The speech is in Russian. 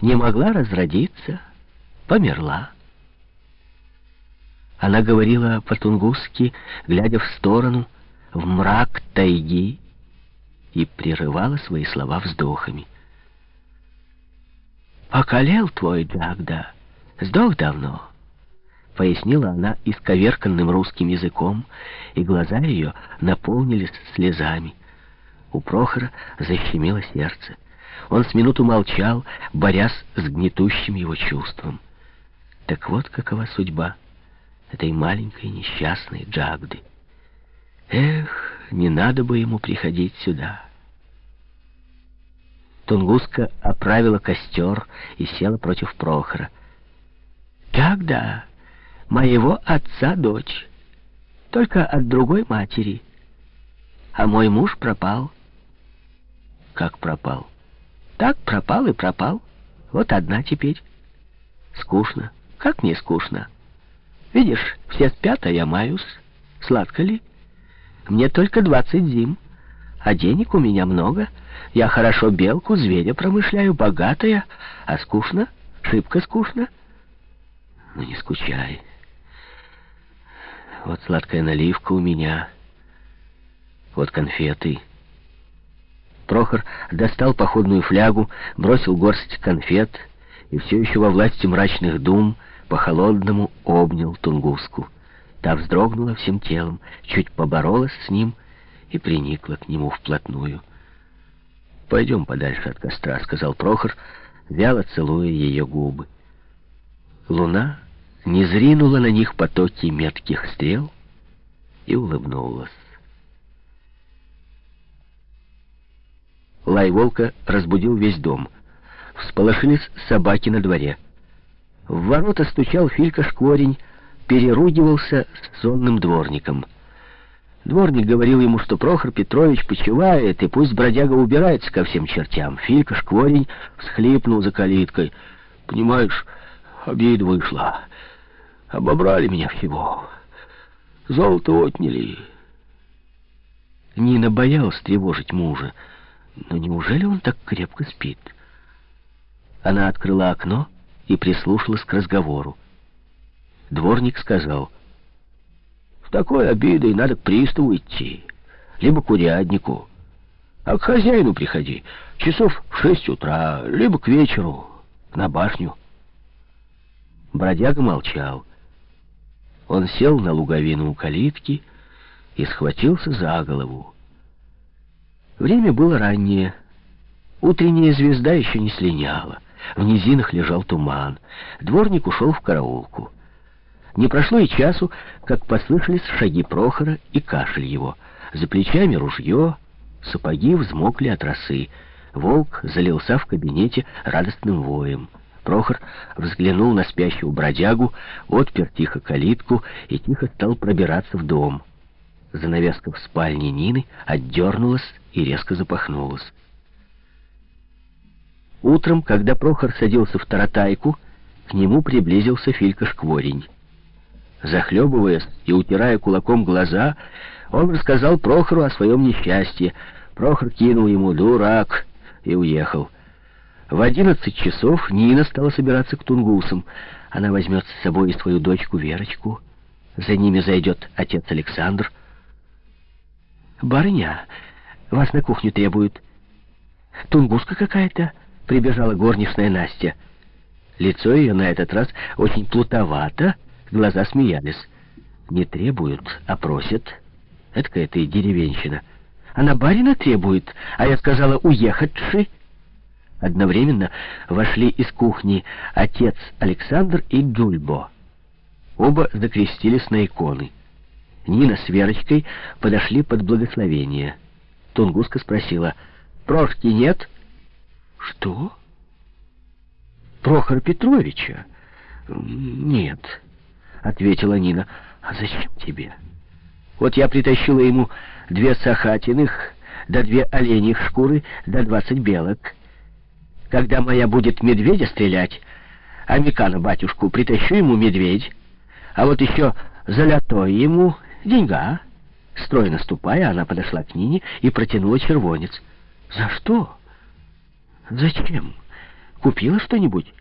не могла разродиться, померла. Она говорила по-тунгусски, глядя в сторону, в мрак тайги, и прерывала свои слова вздохами. «Покалел твой Джагда, сдох давно», — пояснила она исковерканным русским языком, и глаза ее наполнились слезами. У Прохора защемило сердце. Он с минуту молчал, борясь с гнетущим его чувством. Так вот какова судьба этой маленькой несчастной Джагды. Эх, не надо бы ему приходить сюда. Тунгуска оправила костер и села против Прохора. «Джагда, моего отца дочь, только от другой матери, а мой муж пропал». «Как пропал?» «Так пропал и пропал. Вот одна теперь. Скучно. Как мне скучно?» Видишь, все спят, а я маюсь. Сладко ли? Мне только двадцать зим, а денег у меня много. Я хорошо белку, зверя промышляю, богатая, а скучно, шибко скучно. Ну не скучай. Вот сладкая наливка у меня, вот конфеты. Прохор достал походную флягу, бросил горсть конфет и все еще во власти мрачных дум по-холодному обнял Тунгуску. Та вздрогнула всем телом, чуть поборолась с ним и приникла к нему вплотную. «Пойдем подальше от костра», — сказал Прохор, вяло целуя ее губы. Луна не зринула на них потоки метких стрел и улыбнулась. Лай волка разбудил весь дом. Всполошились собаки на дворе — в ворота стучал Филька-шкворень, переругивался с сонным дворником. Дворник говорил ему, что Прохор Петрович почивает, и пусть бродяга убирается ко всем чертям. Филька-шкворень всхлипнул за калиткой. «Понимаешь, обид вышла. Обобрали меня всего. Золото отняли». Нина боялась тревожить мужа. Но неужели он так крепко спит? Она открыла окно и прислушалась к разговору. Дворник сказал, «В такой обидой надо к приставу идти, либо к уряднику, а к хозяину приходи часов в шесть утра, либо к вечеру на башню». Бродяга молчал. Он сел на луговину у калитки и схватился за голову. Время было раннее. Утренняя звезда еще не слиняла. В низинах лежал туман. Дворник ушел в караулку. Не прошло и часу, как послышались шаги Прохора и кашель его. За плечами ружье, сапоги взмокли от росы. Волк залился в кабинете радостным воем. Прохор взглянул на спящего бродягу, отпер тихо калитку и тихо стал пробираться в дом. Занавеска в спальне Нины отдернулась и резко запахнулась. Утром, когда Прохор садился в таратайку, к нему приблизился Филька-шкворень. Захлебываясь и утирая кулаком глаза, он рассказал Прохору о своем несчастье. Прохор кинул ему «дурак» и уехал. В одиннадцать часов Нина стала собираться к тунгусам. Она возьмет с собой свою дочку Верочку. За ними зайдет отец Александр. «Барыня, вас на кухню требуют. Тунгуска какая-то» прибежала горничная Настя. Лицо ее на этот раз очень плутовато, глаза смеялись. Не требуют, а просят. Какая-то деревенщина. Она барина требует, а я сказала уехать-ши. Одновременно вошли из кухни отец Александр и Джульбо. Оба закрестились на иконы. Нина с Верочкой подошли под благословение. Тунгуска спросила, «Прошки нет?» «Что?» «Прохора Петровича?» «Нет», — ответила Нина. «А зачем тебе?» «Вот я притащила ему две сахатиных, да две оленьих шкуры, да двадцать белок. Когда моя будет медведя стрелять, а Микана батюшку притащу ему медведь, а вот еще залятой ему деньга». Стройно ступая, она подошла к Нине и протянула червонец. «За что?» «Зачем?» — Купила что-нибудь?»